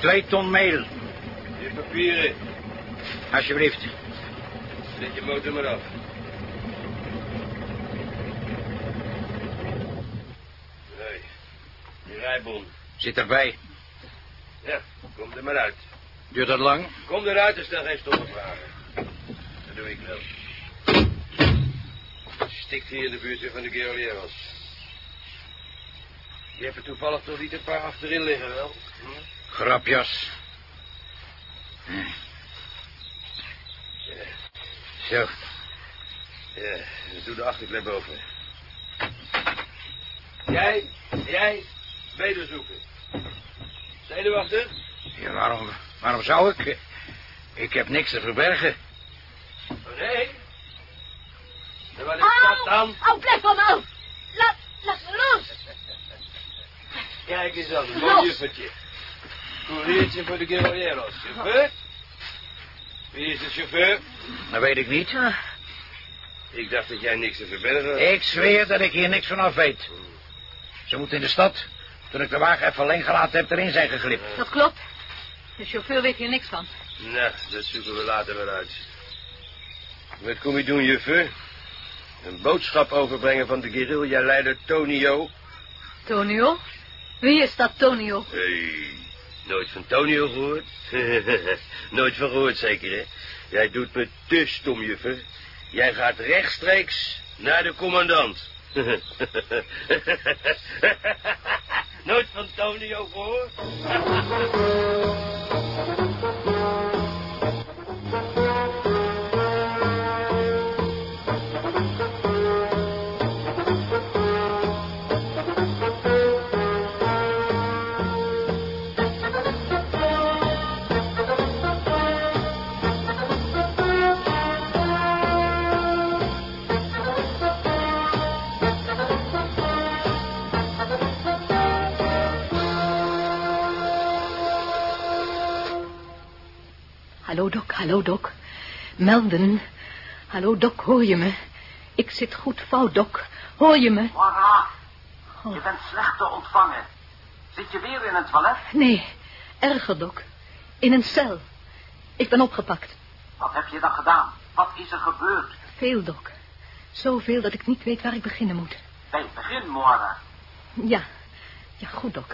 Twee ton meel, Je papieren. alsjeblieft. Zet je motor maar af. Nee. Die rijbon. Zit erbij. Ja, kom er maar uit. Duurt dat lang? Kom eruit en stel geen stomme vragen. Dat doe ik wel. Stikt hier in de buurt van de Guerrilleros. Je hebt er toevallig toch niet een paar achterin liggen, wel? Hm? Grapjas. Zo. Ja, doe de achterklep boven. Jij, jij, wederzoeken. Zenuwachtig? Ja, waarom, waarom zou ik? Ik heb niks te verbergen. Nee. En wat is dat dan? Au, blijf van me af. Laat, laat me los. Kijk eens aan, een mooi juffertje. Koeriertje voor de Guerrilleros. Chauffeur? Wie is de chauffeur? Dat weet ik niet. Ik dacht dat jij niks te verbergen had. Ik zweer dat ik hier niks vanaf weet. Ze moeten in de stad, toen ik de wagen even alleen gelaten heb, erin zijn geglipt. Dat klopt. De chauffeur weet hier niks van. Nou, dat zoeken we later wel uit. Wat kom je doen, juffer? Een boodschap overbrengen van de guerrilla-leider Tonio. Tonio? Wie is dat Tonio? Hey, nooit van Tonio gehoord? nooit van gehoord, zeker, hè? Jij doet me te stom, juffer. Jij gaat rechtstreeks naar de commandant. nooit van Tonio gehoord? Hallo, Doc. Hallo, Doc. Melden. Hallo, Doc, hoor je me? Ik zit goed fout, Doc. Hoor je me? Mara, Oh. je bent slecht te ontvangen. Zit je weer in een toilet? Nee, erger, Doc. In een cel. Ik ben opgepakt. Wat heb je dan gedaan? Wat is er gebeurd? Veel, Doc. Zoveel dat ik niet weet waar ik beginnen moet. Bij het begin, Moara. Ja, ja, goed, Doc.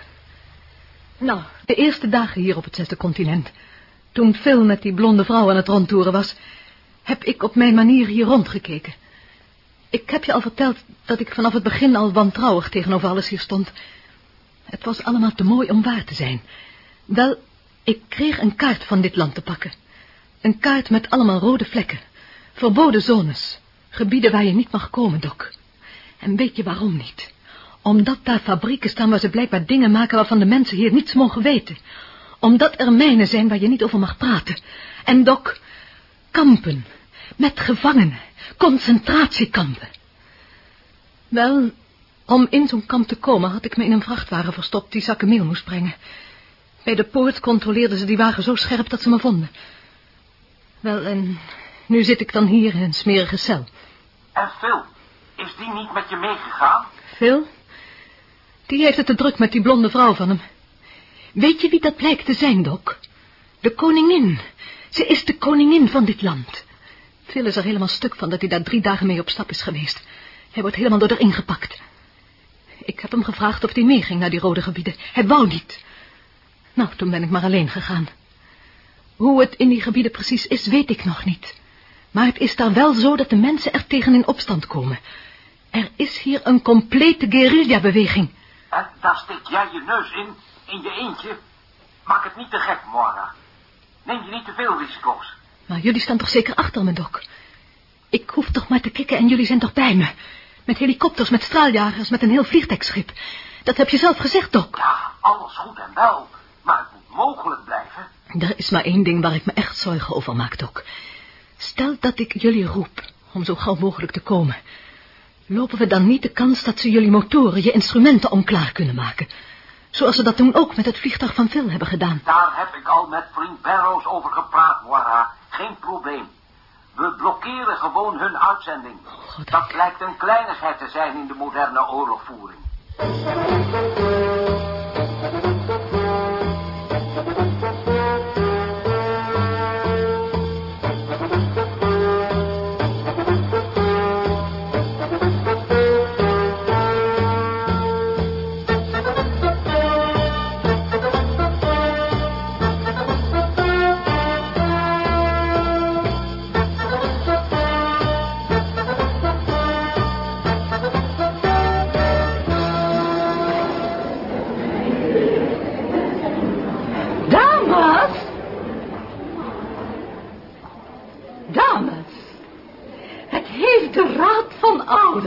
Nou, de eerste dagen hier op het zesde continent... toen Phil met die blonde vrouw aan het rondtoeren was... heb ik op mijn manier hier rondgekeken. Ik heb je al verteld dat ik vanaf het begin al wantrouwig tegenover alles hier stond. Het was allemaal te mooi om waar te zijn. Wel, ik kreeg een kaart van dit land te pakken. Een kaart met allemaal rode vlekken. Verboden zones. Gebieden waar je niet mag komen, Doc. En weet je waarom niet? Omdat daar fabrieken staan waar ze blijkbaar dingen maken waarvan de mensen hier niets mogen weten. Omdat er mijnen zijn waar je niet over mag praten. En Doc, kampen. Met gevangenen. Concentratiekampen. Wel, om in zo'n kamp te komen had ik me in een vrachtwagen verstopt die zakken meel moest brengen. Bij de poort controleerden ze die wagen zo scherp dat ze me vonden. Wel, en nu zit ik dan hier in een smerige cel. En Phil, is die niet met je meegegaan? Phil? Die heeft het te druk met die blonde vrouw van hem. Weet je wie dat blijkt te zijn, Doc? De koningin. Ze is de koningin van dit land. Phil is er helemaal stuk van dat hij daar drie dagen mee op stap is geweest. Hij wordt helemaal door erin gepakt. Ik heb hem gevraagd of hij meeging naar die rode gebieden. Hij wou niet. Nou, toen ben ik maar alleen gegaan. Hoe het in die gebieden precies is, weet ik nog niet. Maar het is daar wel zo dat de mensen er tegen in opstand komen. Er is hier een complete guerrilla-beweging. En daar steek jij je neus in, in je eentje. Maak het niet te gek, Moara. Neem je niet te veel risico's. Maar jullie staan toch zeker achter me, Doc? Ik hoef toch maar te kikken en jullie zijn toch bij me? Met helikopters, met straaljagers, met een heel vliegtuigschip. Dat heb je zelf gezegd, Doc. Ja, alles goed en wel. Maar het moet mogelijk blijven. Er is maar één ding waar ik me echt zorgen over maak, Doc. Stel dat ik jullie roep om zo gauw mogelijk te komen. Lopen we dan niet de kans dat ze jullie motoren, je instrumenten onklaar kunnen maken? Zoals ze dat toen ook met het vliegtuig van Phil hebben gedaan. Daar heb ik al met vriend Barrows over gepraat, Moara. Geen probleem. We blokkeren gewoon hun uitzending. God, Dat lijkt een kleinigheid te zijn in de moderne oorlogvoering.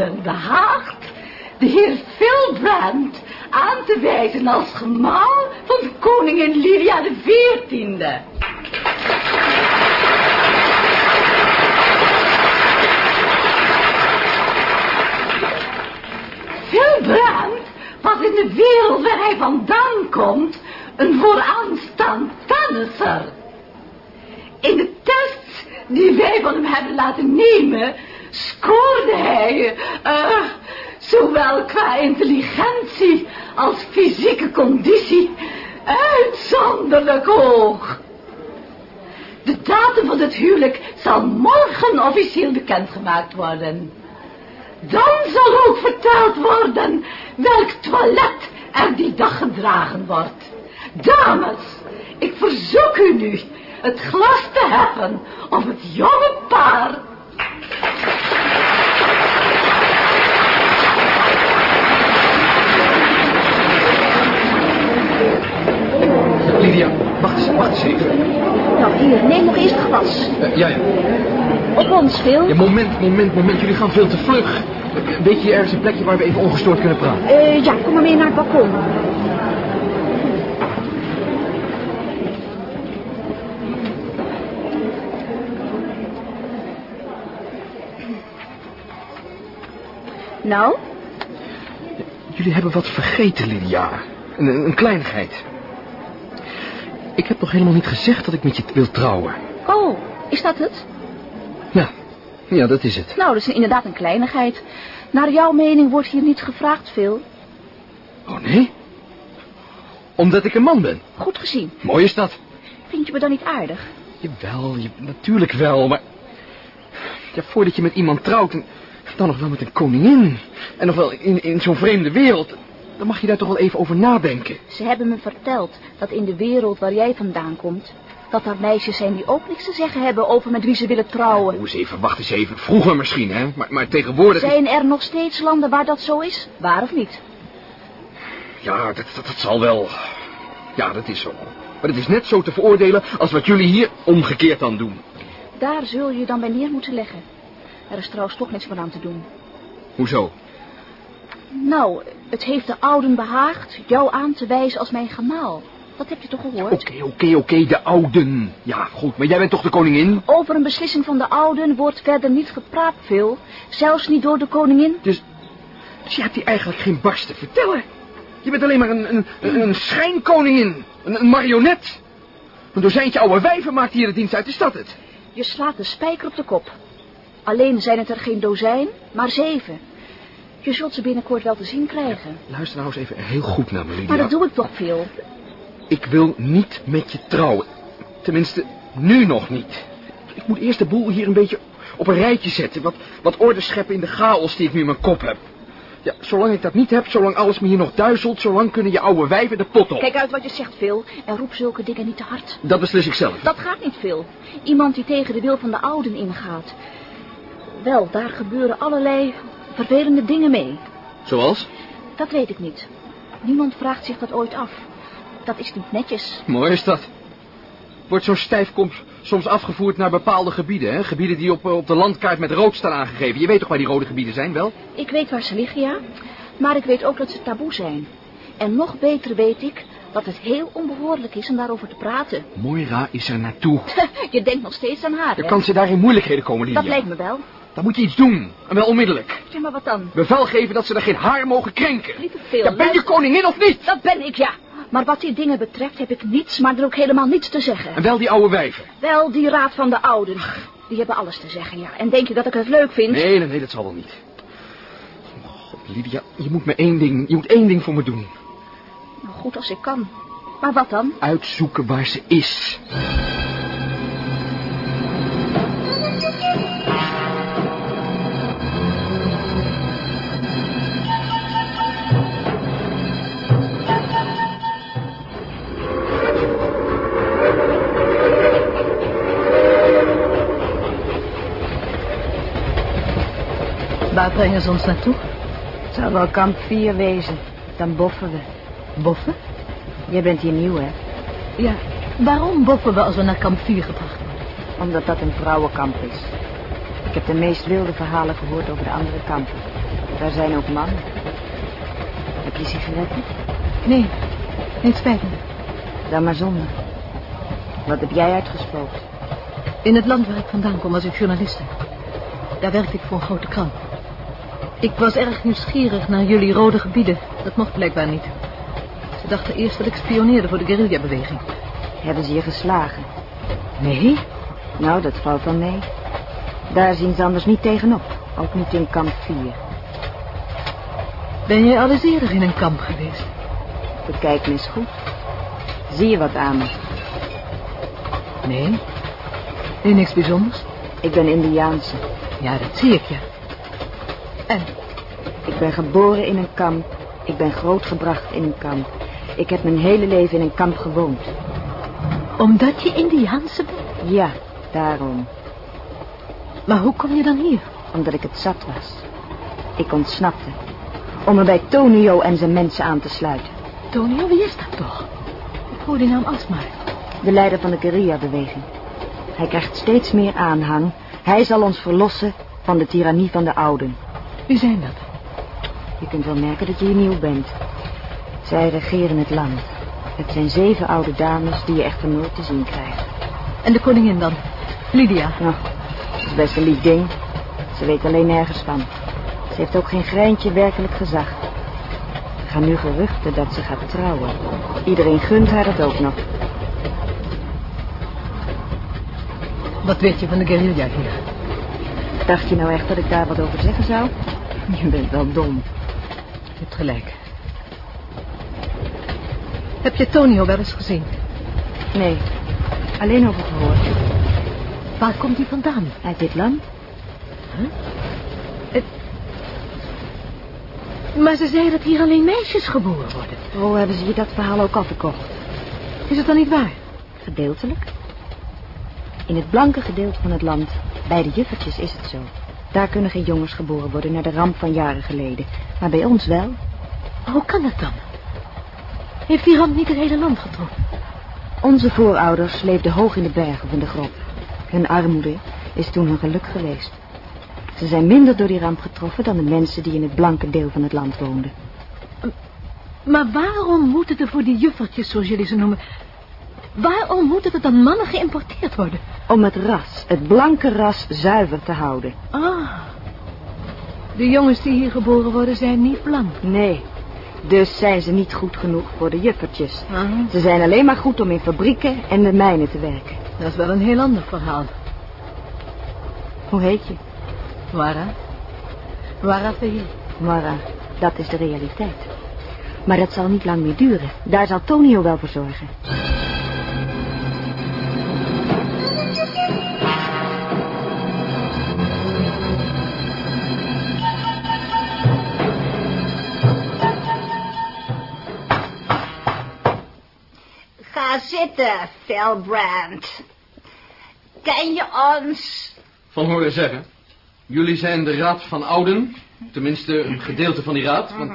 Behaagd de heer Philbrand aan te wijzen als gemaal van koningin Lydia de veertiende. Philbrand was in de wereld waar hij vandaan komt een vooraanstaand tennisser. In de test die wij van hem hebben laten nemen, scoorde hij, uh, zowel qua intelligentie als fysieke conditie, uitzonderlijk hoog. De datum van het huwelijk zal morgen officieel bekendgemaakt worden. Dan zal ook verteld worden welk toilet er die dag gedragen wordt. Dames, ik verzoek u nu het glas te heffen op het jonge paar. Wacht eens, even. Nou, hier, neem nog eerst het glas. Uh, ja, ja. Op ons, Phil. Ja, moment, moment, moment. Jullie gaan veel te vlug. Weet je ergens een plekje waar we even ongestoord kunnen praten? Uh, ja, kom maar mee naar het balkon. Nou? Jullie hebben wat vergeten, Lydia. Een, een kleinigheid. Ik heb nog helemaal niet gezegd dat ik met je wil trouwen. Oh, is dat het? Ja, ja, dat is het. Nou, dat is inderdaad een kleinigheid. Naar jouw mening wordt hier niet gevraagd, Phil. Oh, nee? Omdat ik een man ben? Goed gezien. Mooi is dat. Vind je me dan niet aardig? Jawel, je, natuurlijk wel, maar... Ja, voordat je met iemand trouwt, dan nog wel met een koningin... en nog wel in, in zo'n vreemde wereld... dan mag je daar toch wel even over nadenken. Ze hebben me verteld dat in de wereld waar jij vandaan komt... dat er meisjes zijn die ook niks te zeggen hebben over met wie ze willen trouwen. Oh, eens even, wacht eens even. Vroeger misschien, hè? Maar, maar tegenwoordig... Zijn er nog steeds landen waar dat zo is? Waar of niet? Ja, dat, dat, dat zal wel... Ja, dat is zo. Maar het is net zo te veroordelen als wat jullie hier omgekeerd dan doen. Daar zul je dan bij neer moeten leggen. Er is trouwens toch niks meer aan te doen. Hoezo? Nou, het heeft de ouden behaagd jou aan te wijzen als mijn gemaal. Dat heb je toch gehoord? Oké, oké, oké, de ouden. Ja, goed, maar jij bent toch de koningin? Over een beslissing van de ouden wordt verder niet gepraat, Phil. Zelfs niet door de koningin. Dus, dus je hebt hier eigenlijk geen barst te vertellen. Je bent alleen maar een, een, een, een schijnkoningin. Een, een marionet. Een dozijntje oude wijven maakt hier de dienst uit. Is dat het? Je slaat de spijker op de kop. Alleen zijn het er geen dozijn, maar zeven. Je zult ze binnenkort wel te zien krijgen. Luister nou eens even heel goed naar me, Lydia. Maar dat doe ik toch, Phil. Ik wil niet met je trouwen. Tenminste, nu nog niet. Ik moet eerst de boel hier een beetje op een rijtje zetten. Wat, wat orde scheppen in de chaos die ik nu in mijn kop heb. Ja, zolang ik dat niet heb, zolang alles me hier nog duizelt... zolang kunnen je oude wijven de pot op. Kijk uit wat je zegt, Phil. En roep zulke dingen niet te hard. Dat beslis ik zelf. Dat gaat niet, Phil. Iemand die tegen de wil van de ouden ingaat. Wel, daar gebeuren allerlei vervelende dingen mee. Zoals? Dat weet ik niet. Niemand vraagt zich dat ooit af. Dat is niet netjes. Mooi is dat. Wordt zo'n stijfkomst soms afgevoerd naar bepaalde gebieden, hè? Gebieden die op, op de landkaart met rood staan aangegeven. Je weet toch waar die rode gebieden zijn, wel? Ik weet waar ze liggen, ja. Maar ik weet ook dat ze taboe zijn. En nog beter weet ik dat het heel onbehoorlijk is om daarover te praten. Moira is er naartoe. je denkt nog steeds aan haar, Dan hè? kan ze daar in moeilijkheden komen, Lydia. Dat lijkt me wel. Dan moet je iets doen. En wel onmiddellijk. Zeg maar wat dan? Bevel geven dat ze er geen haar mogen krenken. Lieve Phil, Ja, ben je koningin of niet? Dat ben ik, ja. Maar wat die dingen betreft heb ik niets, maar er ook helemaal niets te zeggen. En wel die oude wijven. Wel, die raad van de ouden. Die hebben alles te zeggen, ja. En denk je dat ik het leuk vind? Nee, nee, nee, dat zal wel niet. Oh, God, Lydia, je moet me één ding, je moet één ding voor me doen. Nou, goed als ik kan. Maar wat dan? Uitzoeken waar ze is. Waar brengen ze ons naartoe? Het zal wel kamp 4 wezen. Dan boffen we. Boffen? Jij bent hier nieuw, hè? Ja. Waarom boffen we als we naar kamp 4 gebracht worden? Omdat dat een vrouwenkamp is. Ik heb de meest wilde verhalen gehoord over de andere kampen. Daar zijn ook mannen. Heb je sigaretten? Nee, nee, het spijt me. Dan maar zonder. Wat heb jij uitgespookt? In het land waar ik vandaan kom was ik journaliste. Daar werkte ik voor een grote krant. Ik was erg nieuwsgierig naar jullie rode gebieden. Dat mocht blijkbaar niet. Ze dachten eerst dat ik spioneerde voor de guerrilla-beweging. Hebben ze je geslagen? Nee? Nou, dat valt dan mee. Daar zien ze anders niet tegenop. Ook niet in kamp 4. Ben jij al eens eerder in een kamp geweest? Bekijk me eens goed. Zie je wat aan me? Nee. Nee, niks bijzonders. Ik ben Indiaanse. Ja, dat zie ik, ja. En? Ik ben geboren in een kamp. Ik ben grootgebracht in een kamp. Ik heb mijn hele leven in een kamp gewoond. Omdat je Indiaanse bent? Ja, daarom. Maar hoe kom je dan hier? Omdat ik het zat was. Ik ontsnapte. Om me bij Tonio en zijn mensen aan te sluiten. Tonio, wie is dat toch? Ik hoor die naam alsmaar. De leider van de guerrilla-beweging. Hij krijgt steeds meer aanhang. Hij zal ons verlossen van de tirannie van de ouden. Wie zijn dat? Je kunt wel merken dat je hier nieuw bent. Zij regeren het land. Het zijn zeven oude dames die je echter nooit te zien krijgt. En de koningin dan? Lydia. Nou, dat is best een lief ding. Ze weet alleen nergens van. Ze heeft ook geen greintje werkelijk gezag. Er gaan nu geruchten dat ze gaat trouwen. Iedereen gunt haar dat ook nog. Wat weet je van de guerrilla hier? Dacht je nou echt dat ik daar wat over zeggen zou? Je bent wel dom. Je hebt gelijk. Heb je Tonio wel eens gezien? Nee, alleen over gehoord. Waar komt hij vandaan? Uit dit land? Maar ze zei dat hier alleen meisjes geboren worden. Oh, hebben ze je dat verhaal ook al verkocht? Is het dan niet waar? Gedeeltelijk. In het blanke gedeelte van het land, bij de juffertjes, is het zo. Daar kunnen geen jongens geboren worden naar de ramp van jaren geleden. Maar bij ons wel. Hoe kan dat dan? Heeft die ramp niet het hele land getroffen? Onze voorouders leefden hoog in de bergen in de grot. Hun armoede is toen hun geluk geweest. Ze zijn minder door die ramp getroffen dan de mensen die in het blanke deel van het land woonden. Maar waarom moeten er voor die juffertjes, zoals jullie ze noemen... Waarom moeten er dan mannen geïmporteerd worden? Om het ras, het blanke ras, zuiver te houden. Ah. De jongens die hier geboren worden zijn niet blank. Nee, dus zijn ze niet goed genoeg voor de juffertjes. Ah. Ze zijn alleen maar goed om in fabrieken en de mijnen te werken. Dat is wel een heel ander verhaal. Hoe heet je? Wara. Wara Fahey. Mara, dat is de realiteit. Maar dat zal niet lang meer duren. Daar zal Tonio wel voor zorgen. Zitten, Philbrand. Ken je ons? Van horen zeggen. Jullie zijn de raad van ouden. Tenminste, een gedeelte van die raad. Want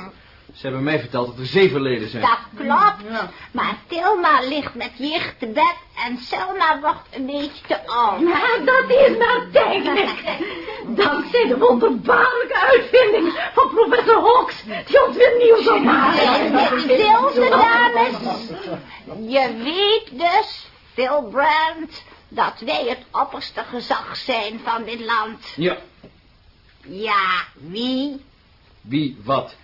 ze hebben mij verteld dat er zeven leden zijn. Dat klopt. Maar Tilma ligt met jicht te bed en Selma wordt een beetje te oud. Maar dat is maar tijdelijk. Dankzij de wonderbaarlijke uitvinding van professor Hawks, die ons weer nieuw zal maken. Stilte, dames. Je weet dus, Philbrand, dat wij het opperste gezag zijn van dit land. Ja, Ja, wie? wie, wat?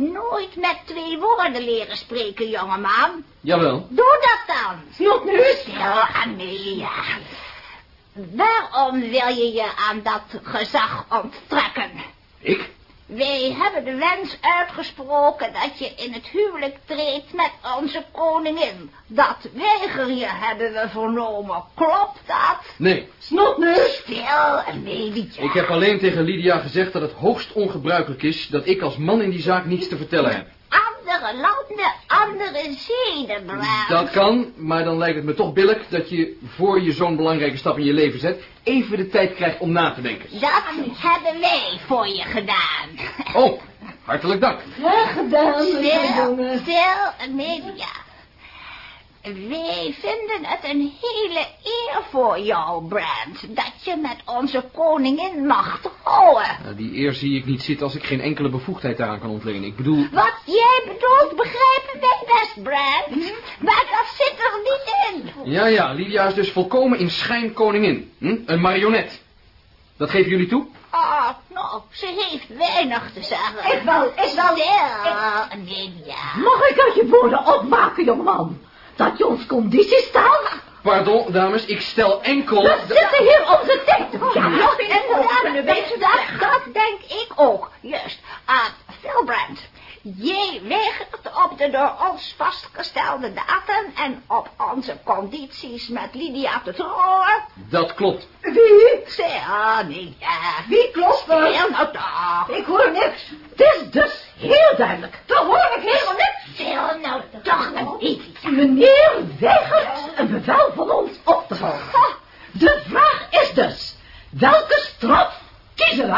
Nooit met twee woorden leren spreken, jongeman. Jawel. Doe dat dan. Snotneus. Stil, Amelia. Waarom wil je je aan dat gezag onttrekken? Ik? Wij hebben de wens uitgesproken dat je in het huwelijk treedt met onze koningin. Dat weiger je, hebben we vernomen. Klopt dat? Nee. Snotneus. Stil, Amelia. Ik heb alleen tegen Lydia gezegd dat het hoogst ongebruikelijk is... dat ik als man in die zaak niets te vertellen heb. Andere landen, andere zeden, Brand. Dat kan, maar dan lijkt het me toch billig dat je voor je zo'n belangrijke stap in je leven zet... even de tijd krijgt om na te denken. Dat hebben wij voor je gedaan. Oh, hartelijk dank. Graag gedaan, Stil, jongen. stil, Amelia. Wij vinden het een hele eer voor jou, Brand, dat je met onze koningin mag trouwen. Nou, die eer zie ik niet zitten als ik geen enkele bevoegdheid daaraan kan ontlenen. Ik bedoel... Wat jij bedoelt begrijpen wij best, Brand. Maar dat zit er niet in. Ja, ja, Lydia is dus volkomen in schijn koningin. Hm? Een marionet. Dat geven jullie toe? Ah, nou, ze heeft weinig te zeggen. Ik wel, ik wel. Stil, Lydia. Mag ik uit je woorden opmaken, jongeman? Dat je ons condities stelt? Pardon, dames, ik stel enkel... We zitten hier onze tijd te Ja, verjagen. en dat, dat, dat denk ik ook. Juist. Ah, Philbrand, jij weigert op de door ons vastgestelde datum en op onze condities met Lydia te trouwen. Dat klopt. Wie? Nee, ja. Wie klopt er? Stil nou toch. Ik hoor niks. Het is dus heel duidelijk. Dan hoor ik helemaal niks. Stil nou toch beetje. Meneer weigert een bevel van ons op te volgen. De vraag is dus, welke straf kiezen we?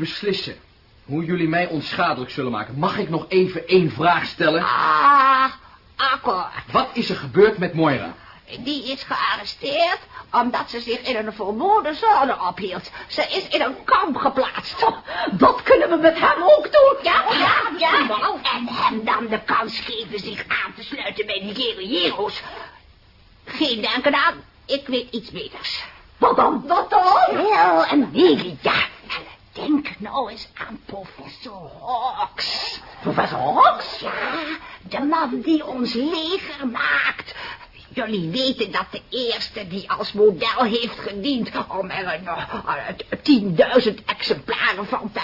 Beslissen hoe jullie mij onschadelijk zullen maken, mag ik nog even één vraag stellen? Ah, akkoord. Wat is er gebeurd met Moira? Die is gearresteerd omdat ze zich in een vermoorde zone ophield. Ze is in een kamp geplaatst. Dat kunnen we met hem ook doen. Ja, ja, ja. En hem dan de kans geven zich aan te sluiten bij de guerrilleros. Geen denken aan, ik weet iets beters. Wat dan? Wat dan? Wel, Amelia. Denk nou eens aan professor Hawks. Professor Hawks? Ja, de man die ons leger maakt. Jullie weten dat de eerste die als model heeft gediend om er uh, 10.000 exemplaren van te...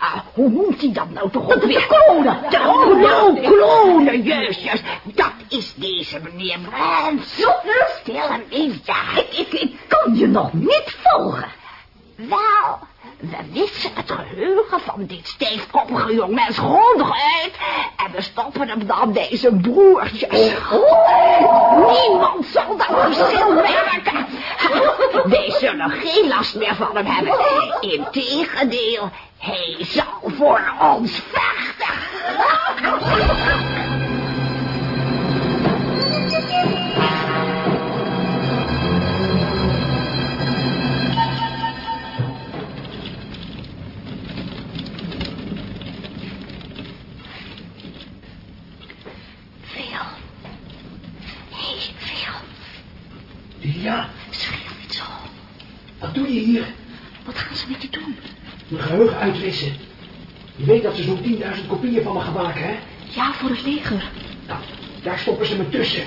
uh, hoe noemt hij dat nou toch ook weer? klonen. De klonen, klonen, juist, juist. Dat is deze meneer Brand. Stil hem ja. Ik, ik, ik kan je nog niet volgen. Wel, we wissen het geheugen van dit stijfkoppige jongmens grondig uit. En we stoppen hem dan zijn broertjes. Niemand zal dat verschil merken. Wij zullen geen last meer van hem hebben. Integendeel, hij zal voor ons vechten. wat doe je hier? Wat gaan ze met je doen? Mijn geheugen uitwissen. Je weet dat ze zo'n 10.000 kopieën van me gaan maken, hè? Ja, voor het leger. Nou, daar stoppen ze me tussen.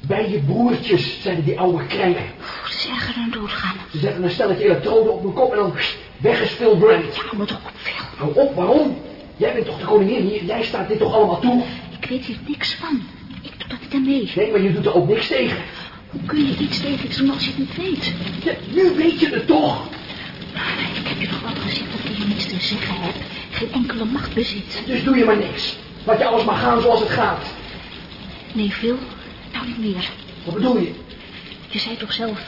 Bij je broertjes, zeiden die oude krengen. Oeh, ze zeggen dan doodgaan. Ze zetten een stelletje elektroden op mijn kop en dan weg is Phil Brand. Ja, maar toch op veel. Hou op, waarom? Jij bent toch de koningin hier? Jij staat dit toch allemaal toe? Ik weet hier niks van. Ik doe dat niet aan mee. Nee, maar je doet er ook niks tegen. Hoe kun je iets tegen iets doen als je het niet weet? Ja, nu weet je het toch? Ik heb je toch wel gezegd dat ik hier niks te zeggen heb. Geen enkele macht bezit. Dus doe je maar niks. Laat je alles maar gaan zoals het gaat. Nee, Phil. Nou niet meer. Wat bedoel je? Je zei toch zelf,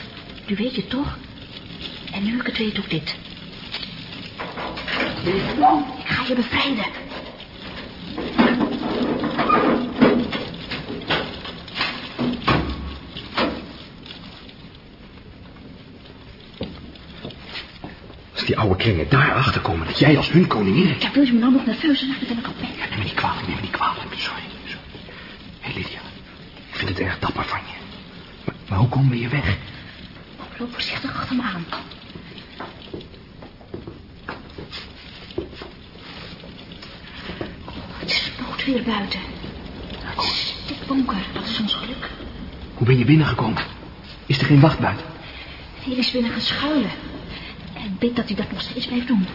nu weet je het toch? En nu ik het weet, ik dit. Je? Ik ga je bevrijden. Als die oude kringen daarachter komen dat jij als hun koningin... Ja, wil je me nou nog nerveus maken? Dan ik al weg. Neem me niet kwalijk, neem me niet kwalijk. Sorry, sorry. Hé, hey, Lydia. Ik vind het erg dapper van je. Maar, maar hoe komen we hier weg? Loop voorzichtig achter me aan. Oh, het is noodweer buiten. Het is dat is ons geluk. Hoe ben je binnengekomen? Is er geen wacht buiten? Hier is binnen gaan schuilen. En bid dat hij dat nog steeds blijft doen.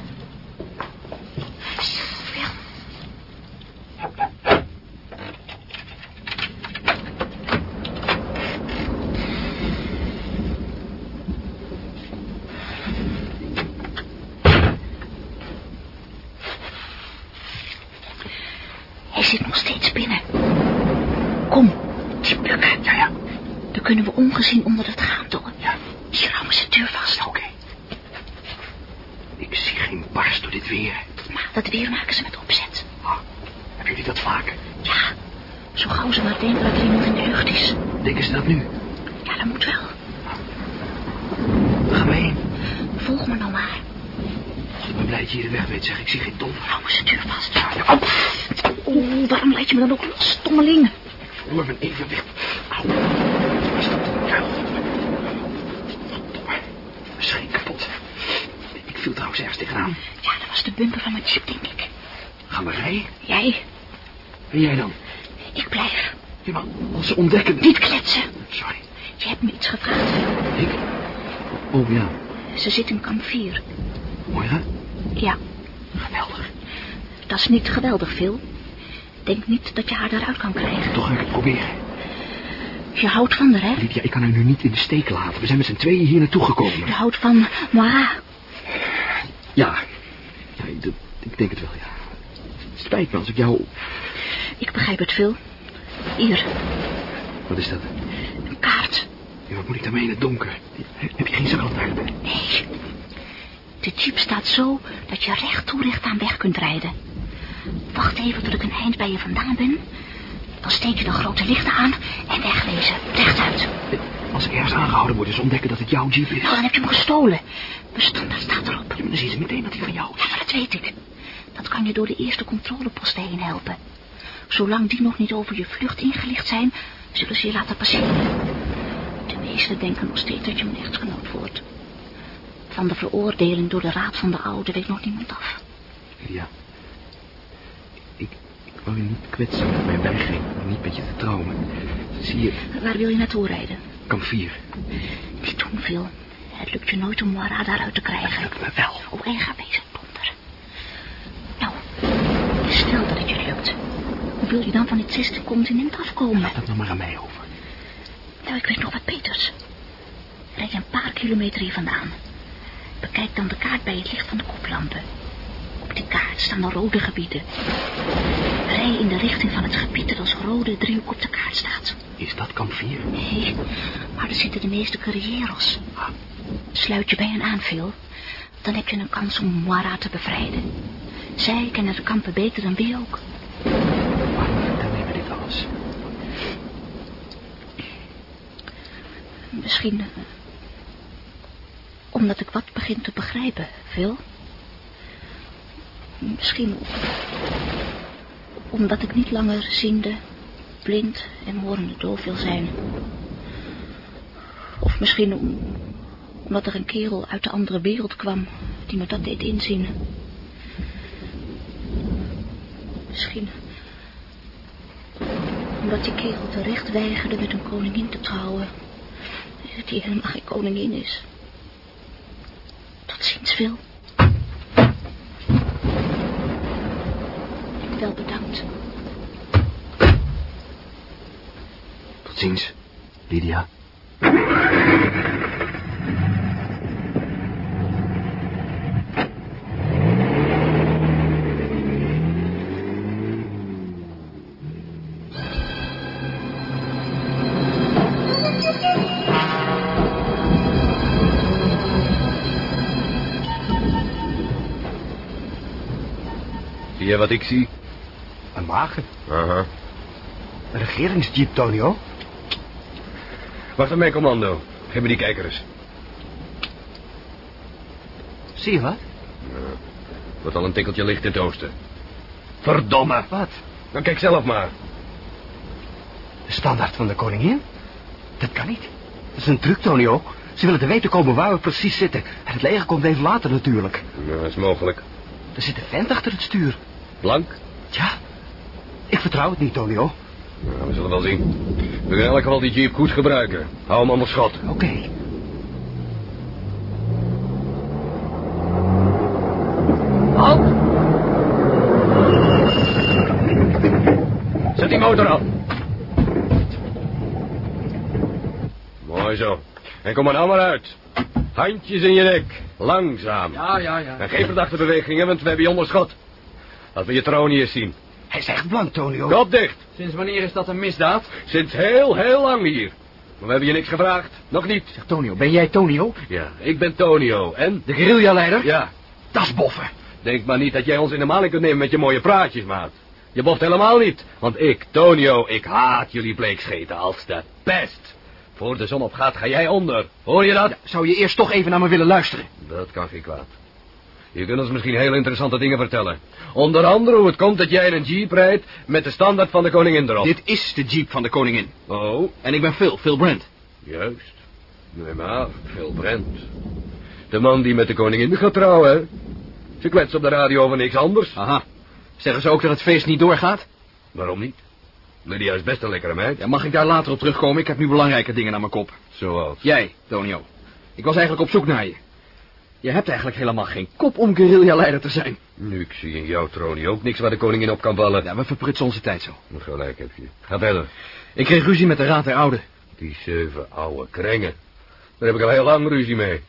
Hij zit nog steeds binnen. Kom, die. Ja, ja. Dan kunnen we ongezien onder het raam door. Ja. Hier houden ze de deur vast. Ja, oké. Ik zie geen barst door dit weer. Maar dat weer maken ze met opzet. Ah, hebben jullie dat vaak? Ja, zo gauw ze maar denken dat er iemand in de lucht is. Denken ze dat nu? Ja, dat moet wel. Waar gaan we heen? Volg me nou maar. Ik ben blij dat je hier de weg weet, zeg. Ik zie geen ton. Houden ze de deur vast. Oeh, waarom laat je me dan ook los, stommeling? Verloor mijn evenwicht. Auw. Waar is dat? Ja. Mijn scheen kapot. Ik viel trouwens ergens tegenaan. Bumper van mijn jeep, denk ik. Gaan we rijden? Jij, En jij dan? ik blijf. Ja, maar als ze ontdekken... Niet kletsen. Sorry. Je hebt me iets gevraagd, Phil. Ik? Oh, ja. Ze zit in kamp 4. Mooi, hè? Ja, Geweldig. dat is niet geweldig, Phil. Denk niet dat je haar daaruit kan krijgen. Toch ga ik het proberen. Je houdt van haar, hè? Lydia, ik kan haar nu niet in de steek laten. We zijn met z'n tweeën hier naartoe gekomen. Je houdt van Moira. Ja. Denk het wel, ja. Het spijt me als ik jou... Ik begrijp het, Phil. Hier, Wat is dat? een kaart. Ja, wat moet ik daarmee in het donker? Heb je geen zaklantaarn bij? Nee. De jeep staat zo dat je recht toe recht aan weg kunt rijden. Wacht even tot ik een eind bij je vandaan ben. Dan steek je de grote lichten aan en wegwezen. Rechtuit. Als ik ergens aangehouden word, is ontdekken dat het jouw jeep is. Nou, dan heb je hem gestolen. Bestand, dat staat erop. Ja, maar dan zien ze meteen dat hij van jou Ja, is. maar dat weet ik. Dat kan je door de eerste controleposten heen helpen. Zolang die nog niet over je vlucht ingelicht zijn, zullen ze je laten passeren. De meesten denken nog steeds dat je mijn echtgenoot wordt. Van de veroordeling door de Raad van de Oude weet nog niemand af. Ja. Ik, ik wou je niet kwetsen met mijn weigering om niet met je te trouwen. Zie je, Waar wil je naartoe rijden? kamp 4. Niet doen veel. Het lukt je nooit om Moira daaruit te krijgen. Lukt me wel. Oh, en ga wezen, donder. Stel dat het je lukt. Hoe wil je dan van dit zesde continent afkomen? Laat dat nou maar aan mij over. Nou, ik weet nog wat beters. Rijd een paar kilometer hier vandaan. Bekijk dan de kaart bij het licht van de koplampen. Op die kaart staan de rode gebieden. Rij in de richting van het gebied dat als rode driehoek op de kaart staat. Is dat kamp 4? Nee, maar er zitten de meeste carrieros. Ah, Sluit je bij hen aan, Phil. Dan heb je een kans om Moira te bevrijden. Zij kennen de kampen beter dan wie ook. je me dit alles? Misschien... eh, omdat ik wat begin te begrijpen, Phil. Misschien... Omdat ik niet langer ziende, blind en horende doof wil zijn. Of misschien om, omdat er een kerel uit de andere wereld kwam die me dat deed inzien. Misschien omdat die kerel terecht weigerde met een koningin te trouwen die helemaal geen koningin is. Tot ziens, Phil. Wel bedankt. Tot ziens, Lydia. Wat ik zie? Een wagen. Aha. Een regeringsjeep, Tonio. Wacht op mijn commando. Geef me die kijker eens. Zie je wat? Wordt al een tikkeltje licht in het oosten. Verdomme. Wat? Dan kijk zelf maar. De standaard van de koningin? Dat kan niet. Dat is een truc, Tonio. Ze willen te weten komen waar we precies zitten. En het leger komt even later natuurlijk. Nou, dat is mogelijk. Er zit een vent achter het stuur. Blank? Tja, ik vertrouw het niet, Tonio. Nou, we zullen wel zien. We kunnen in elk geval die jeep goed gebruiken. Hou hem onder schot. Oké. Halt! Zet die motor aan. Mooi zo. En kom maar nou maar uit. Handjes in je nek. Langzaam. Ja, ja, ja. En geen verdachte bewegingen, want we hebben je onder schot. Laten we je tronie eens zien. Hij is echt blank, Tonio. Kop dicht. Sinds wanneer is dat een misdaad? Sinds heel, heel lang hier. Maar we hebben je niks gevraagd. Nog niet. Zeg, Tonio, ben jij Tonio? Ja, ik ben Tonio. En? De guerrilla-leider? Ja. Dat is boffen. Denk maar niet dat jij ons in de maling kunt nemen met je mooie praatjes, maat. Je boft helemaal niet. Want ik, Tonio, ik haat jullie bleekscheten als de pest. Voor de zon opgaat ga jij onder. Hoor je dat? Zou je eerst toch even naar me willen luisteren? Dat kan geen kwaad. Je kunt ons misschien heel interessante dingen vertellen. Onder andere hoe het komt dat jij in een jeep rijdt met de standaard van de koningin erop. Dit is de jeep van de koningin. Oh, En ik ben Phil, Phil Brent. juist. Nee maar, Phil Brent. De man die met de koningin gaat trouwen, hè? Ze kletst op de radio over niks anders. Aha. Zeggen ze ook dat het feest niet doorgaat? Waarom niet? Lydia is best een lekkere meid. Ja, mag ik daar later op terugkomen? Ik heb nu belangrijke dingen aan mijn kop. Zoals? Jij, Tonio. Ik was eigenlijk op zoek naar je. Je hebt eigenlijk helemaal geen kop om guerrilla-leider te zijn. Nu, ik zie in jouw tronie ook niks waar de koningin op kan vallen. Ja, we verprutsen onze tijd zo. Gelijk heb je. Ga verder. Ik kreeg ruzie met de Raad der Ouden. Die zeven oude krengen. Daar heb ik al heel lang ruzie mee.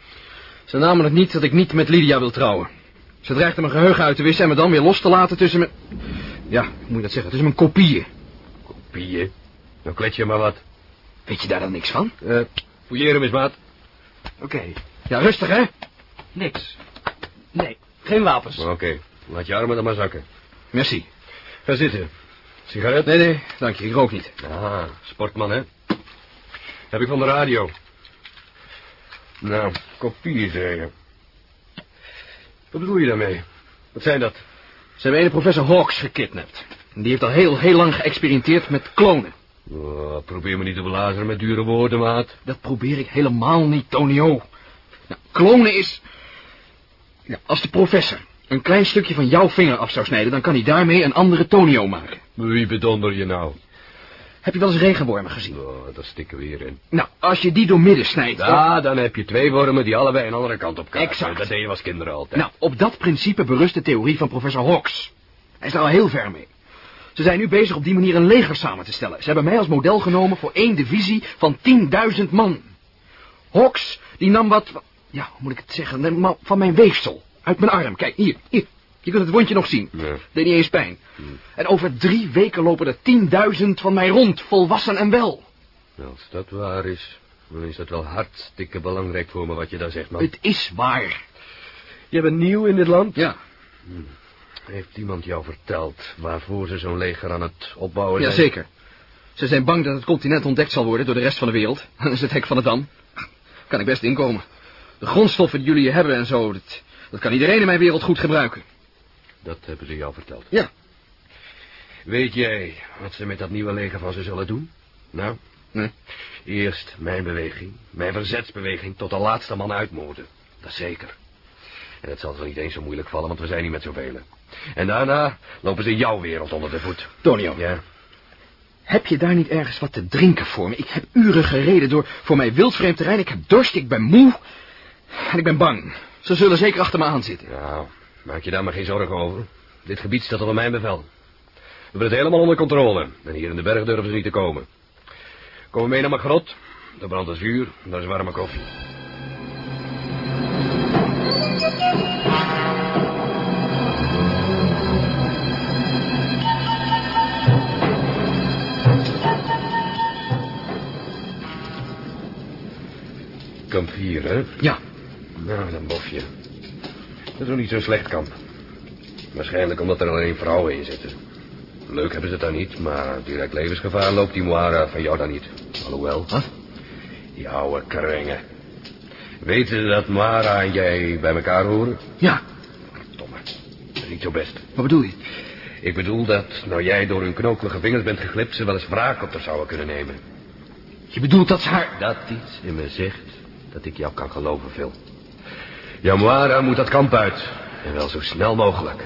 Ze namen het niet dat ik niet met Lydia wil trouwen. Ze dreigde mijn geheugen uit te wissen en me dan weer los te laten tussen mijn... Ja, hoe moet je dat zeggen? Tussen mijn kopieën. Kopieën? Dan klets je maar wat. Weet je daar dan niks van? Eh, fouilleer hem eens, maat. Oké. Ja, rustig, hè? Niks. Nee, geen wapens. Oké, laat je armen dan maar zakken. Merci. Ga zitten. Sigaret? Nee, nee, dank je. Ik rook niet. Ah, sportman, hè? Heb ik van de radio. Nou, kopieën zeggen. Wat bedoel je daarmee? Wat zijn dat? Ze hebben ene professor Hawks gekidnapt. En die heeft al heel, heel lang geëxperimenteerd met klonen. Oh, probeer me niet te belazeren met dure woorden, maat. Dat probeer ik helemaal niet, Tonio. Nou, klonen is... Ja, als de professor een klein stukje van jouw vinger af zou snijden... dan kan hij daarmee een andere Tonio maken. Wie bedonder je nou? Heb je wel eens regenwormen gezien? Oh, daar stikken we weer in. Nou, als je die door midden snijdt... dan- Ja, dan heb je twee wormen die allebei een andere kant op gaan. Exact. Dat deden we als kinderen altijd. Nou, op dat principe berust de theorie van professor Hawks. Hij is daar al heel ver mee. Ze zijn nu bezig op die manier een leger samen te stellen. Ze hebben mij als model genomen voor één divisie van 10.000 man. Hawks, die nam wat... Ja, hoe moet ik het zeggen? Nee, Van mijn weefsel. Uit mijn arm. Kijk, hier, hier. Je kunt het wondje nog zien. Ja. Deed niet eens pijn. En over drie weken lopen er 10.000 van mij rond, volwassen en wel. Als dat waar is, dan is dat wel hartstikke belangrijk voor me wat je daar zegt, man. Het is waar. Je bent nieuw in dit land? Ja. Heeft iemand jou verteld waarvoor ze zo'n leger aan het opbouwen zijn? Jazeker. Ze zijn bang dat het continent ontdekt zal worden door de rest van de wereld. Dan is het hek van de dam. Kan ik best inkomen. De grondstoffen die jullie hebben en zo, dat, dat kan iedereen in mijn wereld goed gebruiken. Dat hebben ze jou verteld. Ja. Weet jij wat ze met dat nieuwe leger van ze zullen doen? Nou? Nee. Eerst mijn beweging, mijn verzetsbeweging tot de laatste man uitmoorden. Dat is zeker. En het zal ze niet eens zo moeilijk vallen, want we zijn niet met zoveel. En daarna lopen ze jouw wereld onder de voet. Tonio, Ja, heb je daar niet ergens wat te drinken voor me? Ik heb uren gereden door voor mij wildvreemd terrein. Ik heb dorst, ik ben moe. En ik ben bang. Ze zullen zeker achter me aan zitten. nou, maak je daar maar geen zorgen over. Dit gebied staat onder mijn bevel. We hebben het helemaal onder controle. En hier in de berg durven ze niet te komen. Kom mee naar mijn grot. Daar brandt een vuur, daar is warme koffie. Kamp 4, hè? Ja. Nou, dan bof je. Dat is nog niet zo'n slecht kamp. Waarschijnlijk omdat er alleen vrouwen in zitten. Leuk hebben ze het daar niet, maar direct levensgevaar loopt die Moara van jou dan niet. Alhoewel. Wat? Die oude krengen. Weten ze dat Mara en jij bij elkaar horen? Ja. Domme. Dat is niet zo best. Wat bedoel je? Ik bedoel dat, nou jij door hun knokelige vingers bent geglipt... ze wel eens wraak op haar zouden kunnen nemen. Je bedoelt dat ze haar... Dat iets in me zegt dat ik jou kan geloven, Phil. Yamuara moet dat kamp uit. En wel zo snel mogelijk.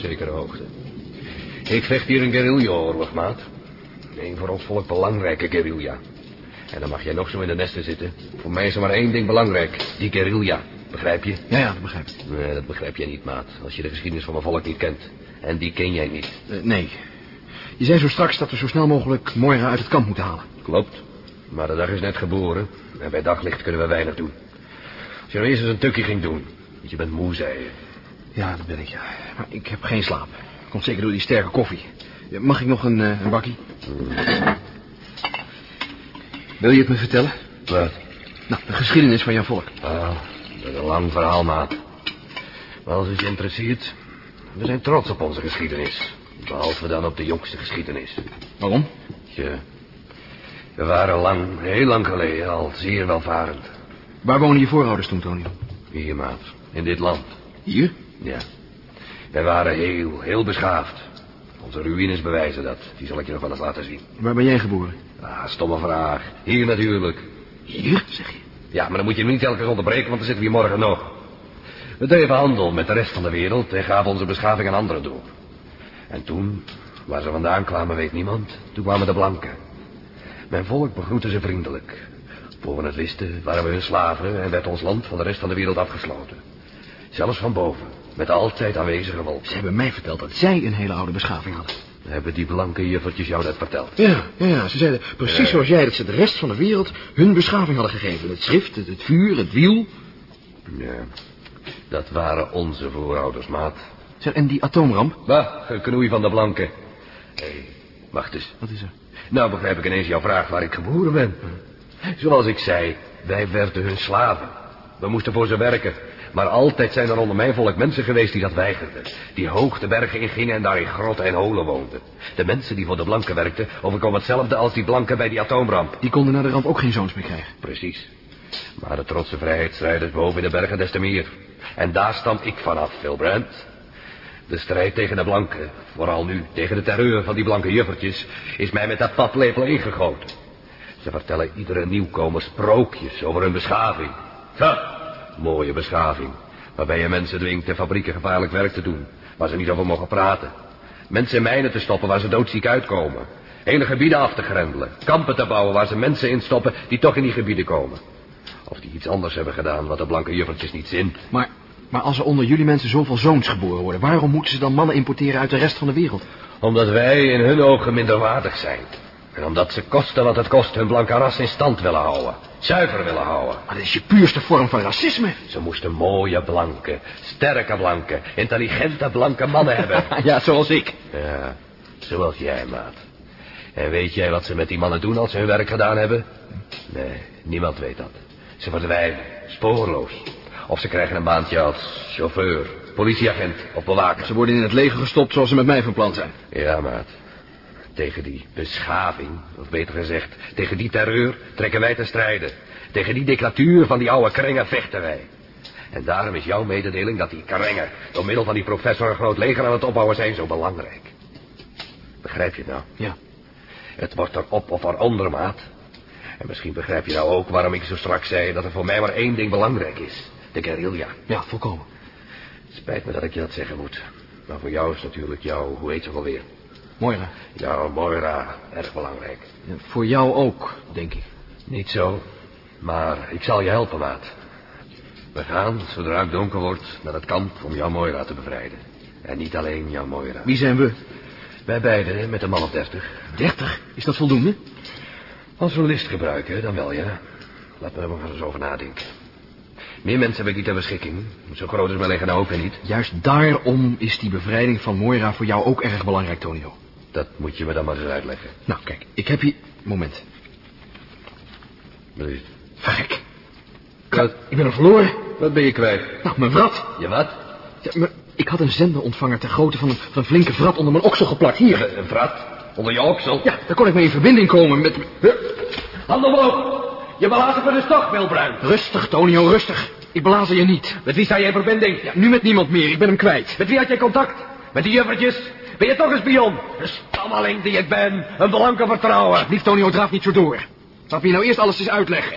Zekere hoogte. Ik vecht hier een guerrilla-oorlog, maat. Een voor ons volk belangrijke guerrilla. En dan mag jij nog zo in de nesten zitten. Voor mij is er maar één ding belangrijk. Die guerrilla. Begrijp je? Ja, ja, dat begrijp ik. Nee, dat begrijp jij niet, maat. Als je de geschiedenis van mijn volk niet kent. En die ken jij niet. Eh, nee. Je zei zo straks dat we zo snel mogelijk Moira uit het kamp moeten halen. Klopt. Maar de dag is net geboren. En bij daglicht kunnen we weinig doen. Als je nou eerst eens een tukje ging doen. Want je bent moe, zei je. Ja, dat ben ik, ja. Maar ik heb geen slaap. Komt zeker door die sterke koffie. Mag ik nog een, eh, een bakkie? Wil je het me vertellen? Wat? Nou, de geschiedenis van jouw volk. Ah, dat is een lang verhaal, maat. Maar als het je interesseert... We zijn trots op onze geschiedenis. Behalve dan op de jongste geschiedenis. Waarom? Je... We waren lang, heel lang geleden, al zeer welvarend. Waar wonen je voorouders toen, Tonio? Hier, maat. In dit land. Hier? Ja. Wij waren heel, heel beschaafd. Onze ruïnes bewijzen dat. Die zal ik je nog wel eens laten zien. Waar ben jij geboren? Ah, stomme vraag. Hier natuurlijk. Hier, zeg je? Ja, maar dan moet je hem niet elke keer onderbreken, want dan zitten we hier morgen nog. We dreven handel met de rest van de wereld en gaven onze beschaving aan anderen door. En toen, waar ze vandaan kwamen, weet niemand. Toen kwamen de blanken. Mijn volk begroette ze vriendelijk. Voor we het wisten, waren we hun slaven en werd ons land van de rest van de wereld afgesloten. Zelfs van boven, met altijd aanwezige wolk. Ze hebben mij verteld dat zij een hele oude beschaving hadden. Hebben die blanke juffertjes jou dat verteld? Ja, ja, ja. Ze zeiden precies zoals jij dat ze de rest van de wereld hun beschaving hadden gegeven. Het schrift, het, het vuur, het wiel. Ja, dat waren onze voorouders, maat. Zeg, En die atoomramp? Bah, geknoei van de blanken. Hé, hey, wacht eens. Wat is er? Nou begrijp ik ineens jouw vraag waar ik geboren ben. Zoals ik zei, wij werden hun slaven. We moesten voor ze werken. Maar altijd zijn er onder mijn volk mensen geweest die dat weigerden. Die hoog de bergen ingingen en daar in grotten en holen woonden. De mensen die voor de blanken werkten, overkomen hetzelfde als die blanken bij die atoomramp. Die konden na de ramp ook geen zoons meer krijgen. Precies. Maar de trotse vrijheidsstrijders boven in de bergen des te meer. En daar stam ik vanaf, Phil Brandt. De strijd tegen de blanken, vooral nu tegen de terreur van die blanke juffertjes, is mij met dat paplepel ingegoten. Ze vertellen iedere nieuwkomer sprookjes over hun beschaving. Ha, mooie beschaving. Waarbij je mensen dwingt in fabrieken gevaarlijk werk te doen, waar ze niet over mogen praten. Mensen in mijnen te stoppen waar ze doodziek uitkomen. Hele gebieden af te grendelen. Kampen te bouwen waar ze mensen in stoppen die toch in die gebieden komen. Of die iets anders hebben gedaan wat de blanke juffertjes niet zint. Maar, maar als er onder jullie mensen zoveel zoons geboren worden... waarom moeten ze dan mannen importeren uit de rest van de wereld? Omdat wij in hun ogen minderwaardig zijn. En omdat ze kosten wat het kost hun blanke ras in stand willen houden. Zuiver willen houden. Maar dat is je puurste vorm van racisme. Ze moesten mooie blanke, sterke blanke, intelligente blanke mannen hebben. ja, zoals ik. Ja, zoals jij, maat. En weet jij wat ze met die mannen doen als ze hun werk gedaan hebben? Nee, niemand weet dat. Ze verdwijnen, spoorloos. Of ze krijgen een baantje als chauffeur, politieagent of bewaker. Ze worden in het leger gestopt zoals ze met mij van plan zijn. Ja, maat. Tegen die beschaving, of beter gezegd, tegen die terreur trekken wij te strijden. Tegen die dictatuur van die oude kringen vechten wij. En daarom is jouw mededeling dat die kringen door middel van die professor een groot leger aan het opbouwen zijn zo belangrijk. Begrijp je het nou? Ja. Het wordt er op of eronder, maat. En misschien begrijp je nou ook waarom ik zo straks zei dat er voor mij maar één ding belangrijk is. De guerrilla. Ja, volkomen. Spijt me dat ik je dat zeggen moet. Maar voor jou is natuurlijk jouw, hoe heet ze alweer? Moira. Jouw Moira erg belangrijk. Ja, voor jou ook, denk ik. Niet zo, maar ik zal je helpen, maat. We gaan, zodra het donker wordt, naar het kamp om jouw Moira te bevrijden. En niet alleen jouw Moira. Wie zijn we? Wij beiden met een man of dertig. Dertig? Is dat voldoende? Als we list gebruiken, dan wel, ja. Laat me er maar eens over nadenken. Meer mensen heb ik niet ter beschikking. Zo groot is mijn leger nou ook weer niet. Juist daarom is die bevrijding van Moira voor jou ook erg belangrijk, Tonio. Dat moet je me dan maar eens uitleggen. Nou, kijk, ik heb hier... Moment. Wat is het? Wat, Ik ben hem verloren. wat ben je kwijt? Nou, mijn vrat. Je wat? Ja, maar ik had een zenderontvanger ter grootte van een, van een flinke vrat onder mijn oksel geplakt. Hier. Een, vrat? Onder je oksel? Ja, daar kon ik mee in verbinding komen met... Handen omhoog! Je belazen voor de stok, Wilbruin. Rustig, Tonio, rustig. Ik blazer je niet. Met wie sta je in verbinding? Ja, nu met niemand meer. Ik ben hem kwijt. Met wie had jij contact? Met die juffertjes? Ben je toch een spion? Een stammeling die ik ben. Een blanke vertrouwen. Alsjeblieft, Tonio, draaf niet zo door. Laat me je nou eerst alles eens uitleggen.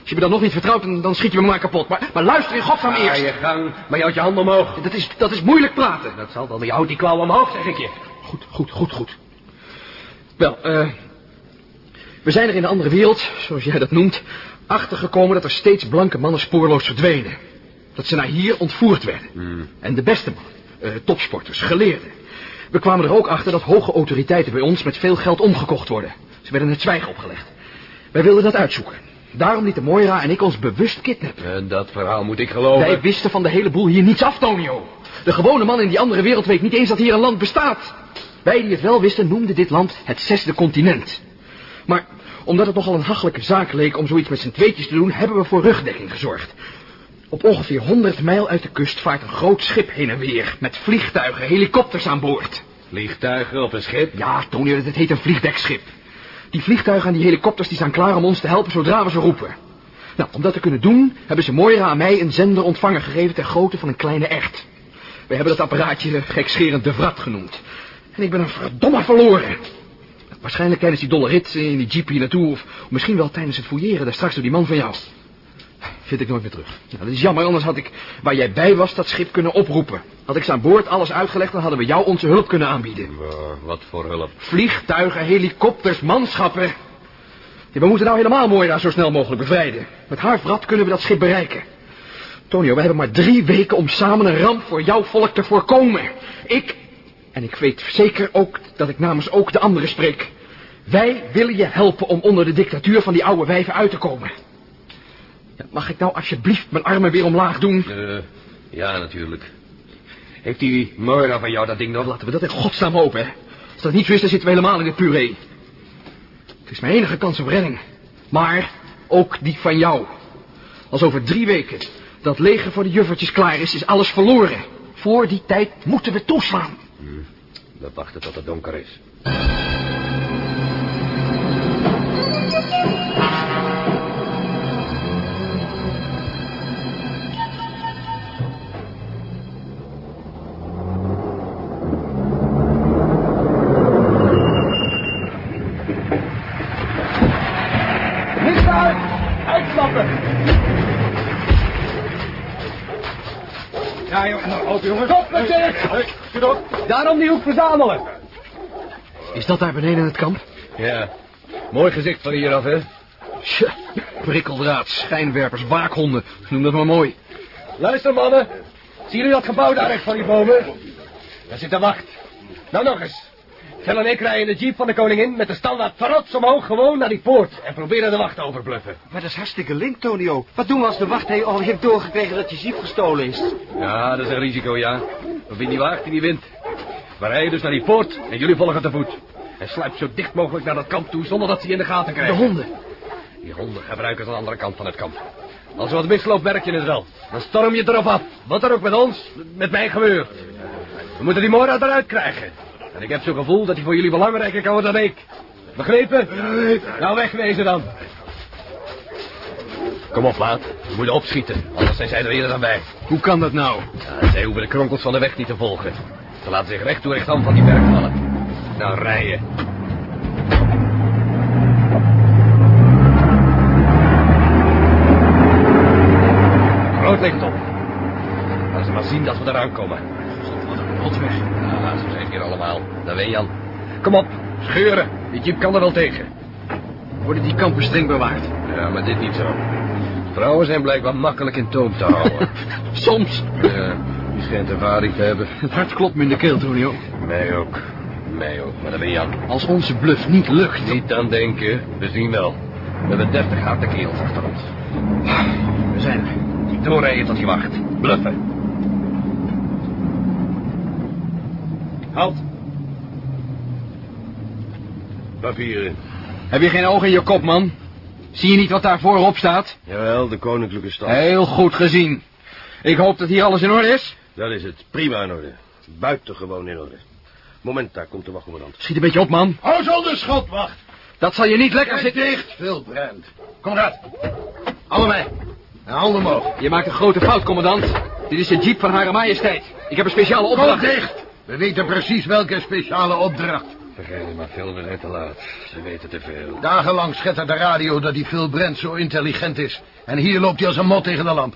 Als je me dan nog niet vertrouwt, dan, dan schiet je me maar kapot. Maar, maar luister in godsnaam Ga eerst. je gang, maar je houdt je handen omhoog. Dat is, dat is moeilijk praten. Dat zal wel, maar je houdt die klauw omhoog, zeg ik je. Goed, goed, goed, goed. Wel, eh... we zijn er in de andere wereld, zoals jij dat noemt... achtergekomen dat er steeds blanke mannen spoorloos verdwenen. Dat ze naar hier ontvoerd werden. En de beste mannen, eh, topsporters, geleerden. We kwamen er ook achter dat hoge autoriteiten bij ons met veel geld omgekocht worden. Ze werden het zwijgen opgelegd. Wij wilden dat uitzoeken. Daarom lieten Moira en ik ons bewust kidnappen. En dat verhaal moet ik geloven. Wij wisten van de hele boel hier niets af, Tonio. De gewone man in die andere wereld weet niet eens dat hier een land bestaat. Wij die het wel wisten noemden dit land het zesde continent. Maar omdat het nogal een hachelijke zaak leek om zoiets met z'n tweetjes te doen... hebben we voor rugdekking gezorgd. Op ongeveer 100 mijl uit de kust vaart een groot schip heen en weer... met vliegtuigen, helikopters aan boord. Vliegtuigen op een schip? Ja, Tonio, dat heet een vliegdekschip. Die vliegtuigen en die helikopters die staan klaar om ons te helpen zodra we ze roepen. Nou, om dat te kunnen doen, hebben ze Moira en mij een zender ontvangen gegeven ter grootte van een kleine echt. We hebben dat apparaatje gekscherend de Vrat genoemd. En ik ben er verdomme verloren. Waarschijnlijk tijdens die dolle rit in die jeep hier naartoe, of misschien wel tijdens het fouilleren daar straks door die man van jou. Vind ik nooit meer terug. Nou, dat is jammer, anders had ik, waar jij bij was, dat schip kunnen oproepen. Had ik ze aan boord alles uitgelegd, dan hadden we jou onze hulp kunnen aanbieden. Wat voor hulp. Vliegtuigen, helikopters, manschappen. Ja, we moeten nou helemaal Moira zo snel mogelijk bevrijden. Met haar vrat kunnen we dat schip bereiken. Tonio, we hebben maar drie weken om samen een ramp voor jouw volk te voorkomen. Ik, en ik weet zeker ook dat ik namens ook de anderen spreek. Wij willen je helpen om onder de dictatuur van die oude wijven uit te komen. Mag ik nou alsjeblieft mijn armen weer omlaag doen? Eh, ja, natuurlijk. Heeft die Moira van jou dat ding nog? Laten we dat in godsnaam hopen, hè. Als dat niet zo is, dan zitten we helemaal in dit puree. Het is mijn enige kans op redding. Maar ook die van jou. Als over drie weken dat leger voor de juffertjes klaar is, is alles verloren. Voor die tijd moeten we toeslaan. We wachten tot het donker is. Daarom die hoek verzamelen. Is dat daar beneden in het kamp? Ja, mooi gezicht van hieraf, hè? Tja, prikkeldraad, schijnwerpers, waakhonden. Noem dat maar mooi. Luister, mannen. Zien jullie dat gebouw daar rechts van die bomen? Daar zit de wacht. Nou, nog eens. Tel en ik rijden in de jeep van de koningin met de standaard trots omhoog gewoon naar die poort en proberen de wacht te overbluffen. Maar dat is hartstikke link, Tonio. Wat doen we als de wacht he- al heeft doorgekregen dat je jeep gestolen is? Ja, dat is een risico, ja. Maar wie niet waagt, die niet wint. We rijden dus naar die poort en jullie volgen te voet. En sluip zo dicht mogelijk naar dat kamp toe zonder dat ze je in de gaten De krijgen. honden. Die honden gebruiken ze aan de andere kant van het kamp. Als er wat misloopt, merk je het wel. Dan storm je erop af. Wat er ook met ons, met mij gebeurt. We moeten die Mora eruit krijgen. En ik heb zo'n gevoel dat hij voor jullie belangrijker kan worden dan ik. Begrepen? Nou, wegwezen dan. Kom op, maat. We moeten opschieten. Anders zijn zij er eerder dan wij. Hoe kan dat nou? Ja, zij hoeven de kronkels van de weg niet te volgen. Ze laten zich recht toe recht aan van die berg vallen. Nou, rijden. Rood licht op. Laten ze maar zien dat we eraan komen. Wat een rotweg. Zo zijn ze hier allemaal. Dat weet Jan. Kom op, scheuren. Die jeep kan er wel tegen. Worden die kampen streng bewaard? Ja, maar dit niet zo. Vrouwen zijn blijkbaar makkelijk in toom te houden. Soms. Ja, die schijnt ervaring te hebben. Het hart klopt me in de keel, Tonio. Mij ook. Mij ook, maar dat weet Jan. Als onze bluff niet lukt... Niet aan denken, we zien wel. We hebben dertig harde kerels achter ons. We zijn er. Doorrijden tot je wacht. Bluffen. Halt. Papieren. Heb je geen oog in je kop, man? Zie je niet wat daar voorop staat? Jawel, de koninklijke stad. Heel goed gezien. Ik hoop dat hier alles in orde is. Dat is het. Prima in orde. Buitengewoon in orde. Moment, daar komt de wachtcommandant. Schiet een beetje op, man. Hou zonder schot, wacht. Dat zal je niet lekker zitten. dicht. Kom eruit. Handen mij. En handen omhoog. Je maakt een grote fout, commandant. Dit is de jeep van Hare Majesteit. Ik heb een speciale Kom opdracht. dicht. We weten precies welke speciale opdracht. Vergeet het maar, veel we zijn te laat. Ze weten te veel. Dagenlang schettert de radio dat die Phil Brent zo intelligent is. En hier loopt hij als een mot tegen de lamp.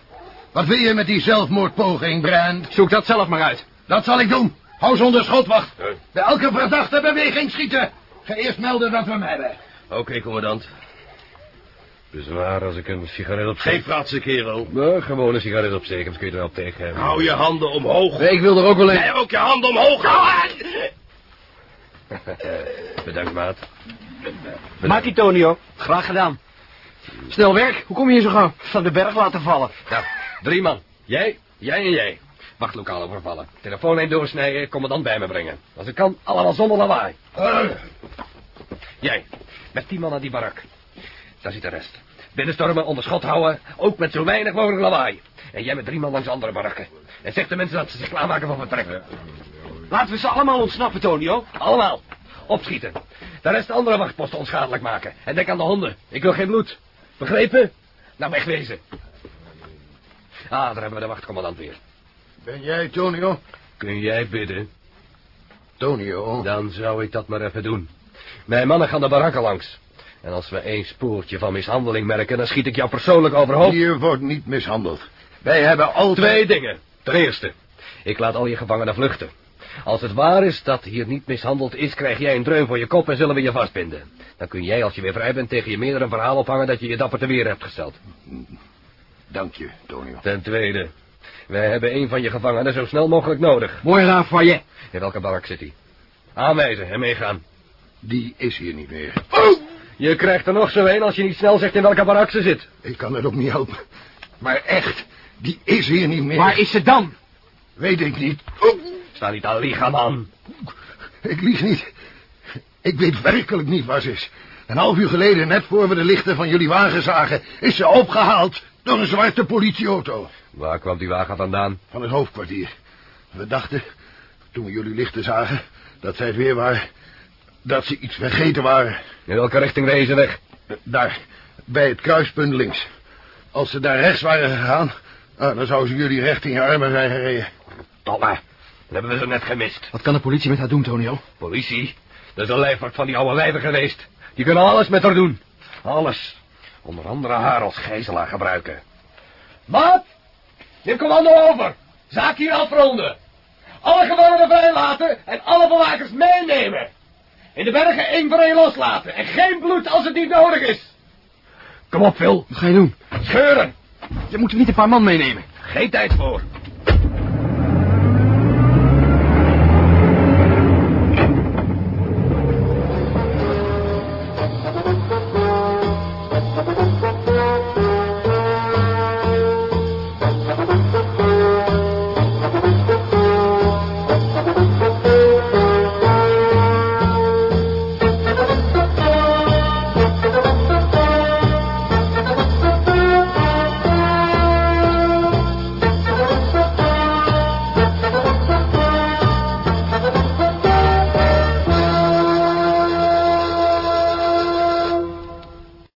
Wat wil je met die zelfmoordpoging, Brand? Zoek dat zelf maar uit. Dat zal ik doen. Hou ze onder schotwacht. Bij elke verdachte beweging schieten. Ga eerst melden dat we hem hebben. Oké, commandant. Bezwaar als ik een sigaret opsteek. Geen fratse kerel. Nou, gewoon een sigaret opsteken, dan kun je er wel tegen hebben. Hou je handen omhoog. Nee, ik wil er ook wel een. Jij ook je handen omhoog. Bedankt, maat. Maak Tonio. Graag gedaan. Snel werk, hoe kom je hier zo gauw? Van de berg laten vallen. Nou, drie man. Jij, jij en jij. Wachtlokaal overvallen. Telefoon heen doorsnijden, commandant bij me brengen. Als het kan, allemaal zonder lawaai. Jij, met tien man naar die barak. Daar zit de rest. Binnenstormen, onder schot houden, ook met zo weinig mogelijk lawaai. En jij met drie man langs de andere barakken. En zeg de mensen dat ze zich klaarmaken voor vertrek. Laten we ze allemaal ontsnappen, Tonio. Allemaal. Opschieten. De rest de andere wachtposten onschadelijk maken. En denk aan de honden. Ik wil geen bloed. Begrepen? Nou, wegwezen. Ah, daar hebben we de wachtcommandant weer. Ben jij, Tonio? Kun jij bidden? Tonio? Dan zou ik dat maar even doen. Mijn mannen gaan de barakken langs. En als we één spoortje van mishandeling merken, dan schiet ik jou persoonlijk overhoop. Hier wordt niet mishandeld. Wij hebben altijd... Twee dingen. Ten eerste, ik laat al je gevangenen vluchten. Als het waar is dat hier niet mishandeld is, krijg jij een dreun voor je kop en zullen we je vastbinden. Dan kun jij, als je weer vrij bent, tegen je meerdere een verhaal ophangen dat je je dapper te weer hebt gesteld. Dank je, Tonio. Ten tweede, wij hebben een van je gevangenen zo snel mogelijk nodig. Mooi Rafaille. In welke barak zit hij? Aanwijzen en meegaan. Die is hier niet meer. Oh! Je krijgt er nog zo een als je niet snel zegt in welke barak ze zit. Ik kan het ook niet helpen. Maar echt, die is hier niet meer. Waar is ze dan? Weet ik niet. Oh, Sta niet aan liegen, man. ik lieg niet. Ik weet werkelijk niet waar ze is. Een half uur geleden, net voor we de lichten van jullie wagen zagen... is ze opgehaald door een zwarte politieauto. Waar kwam die wagen vandaan? Van het hoofdkwartier. We dachten, toen we jullie lichten zagen... dat zij het weer waren... dat ze iets vergeten waren. In welke richting reed ze weg? Daar, bij het kruispunt links. Als ze daar rechts waren gegaan... ah, dan zouden ze jullie recht in je armen zijn gereden. Domme, dan hebben we ze net gemist. Wat kan de politie met haar doen, Tonio? Politie? Dat is een lijfwacht van die oude wijven geweest. Die kunnen alles met haar doen. Alles. Onder andere haar als gijzelaar gebruiken. Maat, neem commando over. Zaak hier afronden. Alle gevangenen vrijlaten en alle bewakers meenemen. In de bergen één voor één loslaten. En geen bloed als het niet nodig is. Kom op, Phil. Wat ga je doen? Scheuren. Je moet er niet een paar man meenemen. Geen tijd voor.